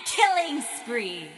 killing spree.